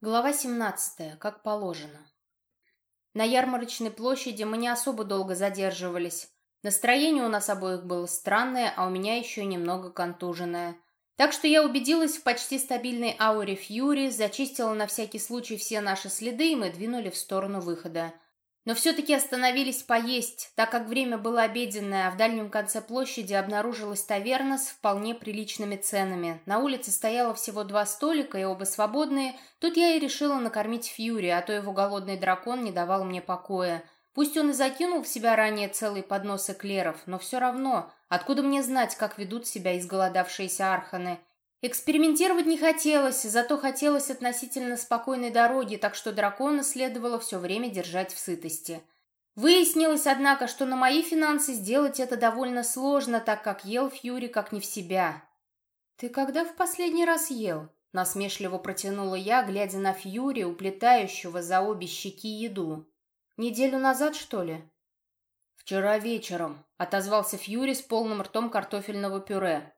Глава 17. Как положено. На ярмарочной площади мы не особо долго задерживались. Настроение у нас обоих было странное, а у меня еще немного контуженное. Так что я убедилась в почти стабильной ауре Фьюри, зачистила на всякий случай все наши следы, и мы двинули в сторону выхода. Но все-таки остановились поесть, так как время было обеденное, а в дальнем конце площади обнаружилась таверна с вполне приличными ценами. На улице стояло всего два столика, и оба свободные. Тут я и решила накормить Фьюри, а то его голодный дракон не давал мне покоя. Пусть он и закинул в себя ранее целый поднос эклеров, но все равно, откуда мне знать, как ведут себя изголодавшиеся арханы? Экспериментировать не хотелось, зато хотелось относительно спокойной дороги, так что дракона следовало все время держать в сытости. Выяснилось, однако, что на мои финансы сделать это довольно сложно, так как ел Фьюри как не в себя. «Ты когда в последний раз ел?» — насмешливо протянула я, глядя на Фьюри, уплетающего за обе щеки еду. «Неделю назад, что ли?» «Вчера вечером», — отозвался Фьюри с полным ртом картофельного пюре.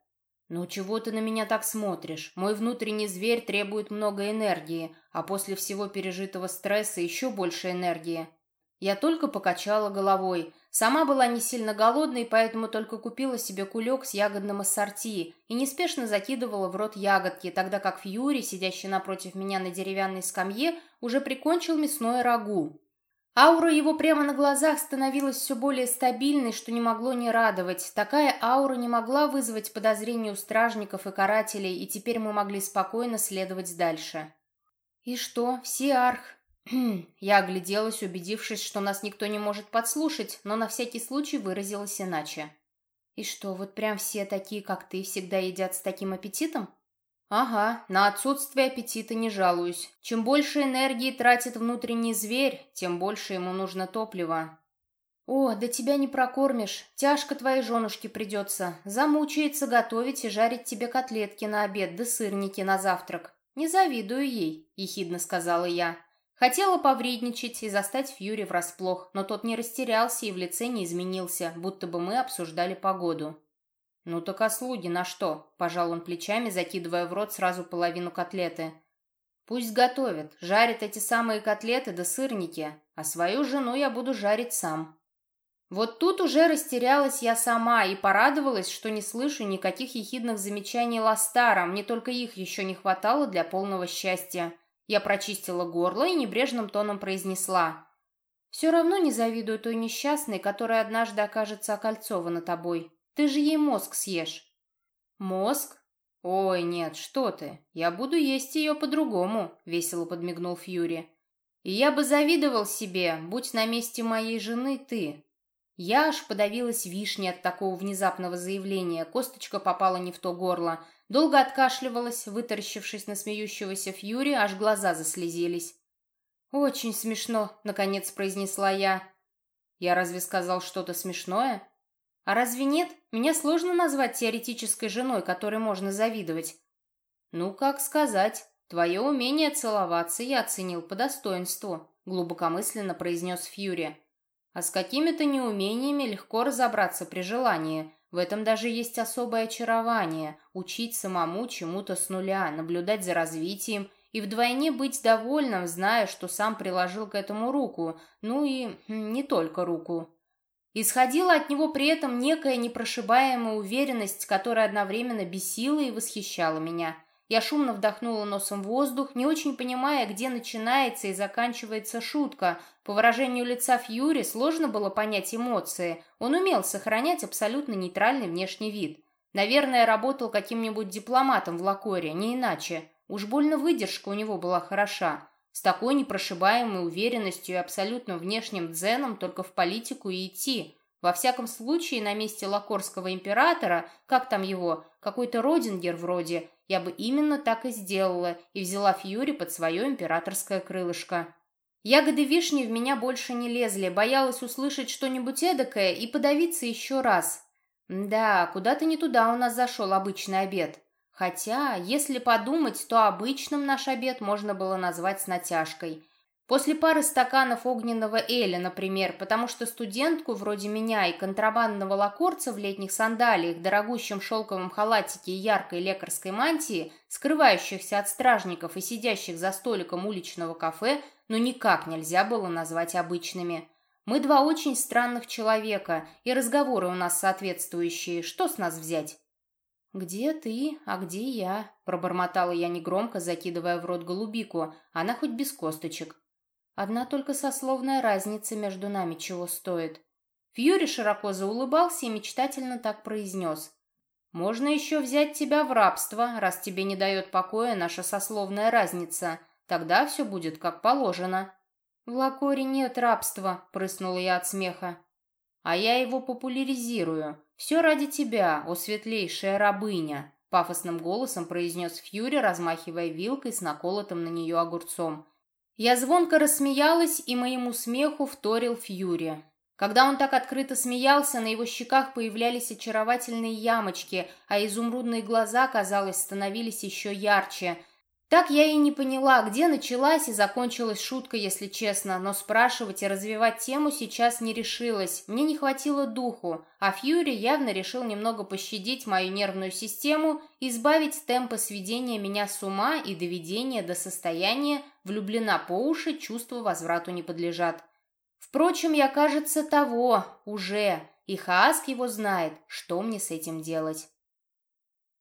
«Ну чего ты на меня так смотришь? Мой внутренний зверь требует много энергии, а после всего пережитого стресса еще больше энергии». Я только покачала головой. Сама была не сильно голодной, поэтому только купила себе кулек с ягодным ассорти и неспешно закидывала в рот ягодки, тогда как Фьюри, сидящий напротив меня на деревянной скамье, уже прикончил мясное рагу. Аура его прямо на глазах становилась все более стабильной, что не могло не радовать. Такая аура не могла вызвать подозрений у стражников и карателей, и теперь мы могли спокойно следовать дальше. «И что, все арх...» Я огляделась, убедившись, что нас никто не может подслушать, но на всякий случай выразилась иначе. «И что, вот прям все такие, как ты, всегда едят с таким аппетитом?» Ага, на отсутствие аппетита не жалуюсь. Чем больше энергии тратит внутренний зверь, тем больше ему нужно топлива. О, да тебя не прокормишь. Тяжко твоей женушке придется. Замучается готовить и жарить тебе котлетки на обед да сырники на завтрак. Не завидую ей, ехидно сказала я. Хотела повредничать и застать Фьюри врасплох, но тот не растерялся и в лице не изменился, будто бы мы обсуждали погоду. «Ну так а слуги на что?» – пожал он плечами, закидывая в рот сразу половину котлеты. «Пусть готовят, жарят эти самые котлеты да сырники, а свою жену я буду жарить сам». Вот тут уже растерялась я сама и порадовалась, что не слышу никаких ехидных замечаний Ластара, мне только их еще не хватало для полного счастья. Я прочистила горло и небрежным тоном произнесла. «Все равно не завидую той несчастной, которая однажды окажется окольцована тобой. Ты же ей мозг съешь». «Мозг? Ой, нет, что ты. Я буду есть ее по-другому», — весело подмигнул Фьюри. «И я бы завидовал себе, будь на месте моей жены ты». Я аж подавилась вишней от такого внезапного заявления, косточка попала не в то горло. Долго откашливалась, вытаращившись на смеющегося Фьюри, аж глаза заслезились. «Очень смешно», — наконец произнесла я. «Я разве сказал что-то смешное?» А разве нет? Меня сложно назвать теоретической женой, которой можно завидовать. Ну, как сказать. Твое умение целоваться я оценил по достоинству, глубокомысленно произнес Фьюри. А с какими-то неумениями легко разобраться при желании. В этом даже есть особое очарование – учить самому чему-то с нуля, наблюдать за развитием и вдвойне быть довольным, зная, что сам приложил к этому руку, ну и не только руку. Исходила от него при этом некая непрошибаемая уверенность, которая одновременно бесила и восхищала меня. Я шумно вдохнула носом воздух, не очень понимая, где начинается и заканчивается шутка. По выражению лица Фьюри сложно было понять эмоции. Он умел сохранять абсолютно нейтральный внешний вид. Наверное, работал каким-нибудь дипломатом в Лакоре, не иначе. Уж больно выдержка у него была хороша. С такой непрошибаемой уверенностью и абсолютно внешним дзеном только в политику и идти. Во всяком случае, на месте лакорского императора, как там его, какой-то Родингер вроде, я бы именно так и сделала и взяла Фьюри под свое императорское крылышко. Ягоды вишни в меня больше не лезли, боялась услышать что-нибудь эдакое и подавиться еще раз. Да, куда-то не туда у нас зашел обычный обед. Хотя, если подумать, то обычным наш обед можно было назвать с натяжкой. После пары стаканов огненного эля, например, потому что студентку вроде меня и контрабандного лакорца в летних сандалиях, дорогущем шелковом халатике и яркой лекарской мантии, скрывающихся от стражников и сидящих за столиком уличного кафе, ну никак нельзя было назвать обычными. Мы два очень странных человека, и разговоры у нас соответствующие. Что с нас взять? «Где ты, а где я?» – пробормотала я негромко, закидывая в рот голубику, она хоть без косточек. Одна только сословная разница между нами чего стоит. Фьюри широко заулыбался и мечтательно так произнес. «Можно еще взять тебя в рабство, раз тебе не дает покоя наша сословная разница. Тогда все будет как положено». «В Лакоре нет рабства», — прыснула я от смеха. «А я его популяризирую. Все ради тебя, о светлейшая рабыня», — пафосным голосом произнес Фьюри, размахивая вилкой с наколотым на нее огурцом. Я звонко рассмеялась, и моему смеху вторил Фьюри. Когда он так открыто смеялся, на его щеках появлялись очаровательные ямочки, а изумрудные глаза, казалось, становились еще ярче. Так я и не поняла, где началась и закончилась шутка, если честно, но спрашивать и развивать тему сейчас не решилась. Мне не хватило духу, а Фьюри явно решил немного пощадить мою нервную систему, избавить темпа сведения меня с ума и доведения до состояния «влюблена по уши, чувства возврату не подлежат». Впрочем, я, кажется, того, уже, и Хааск его знает, что мне с этим делать.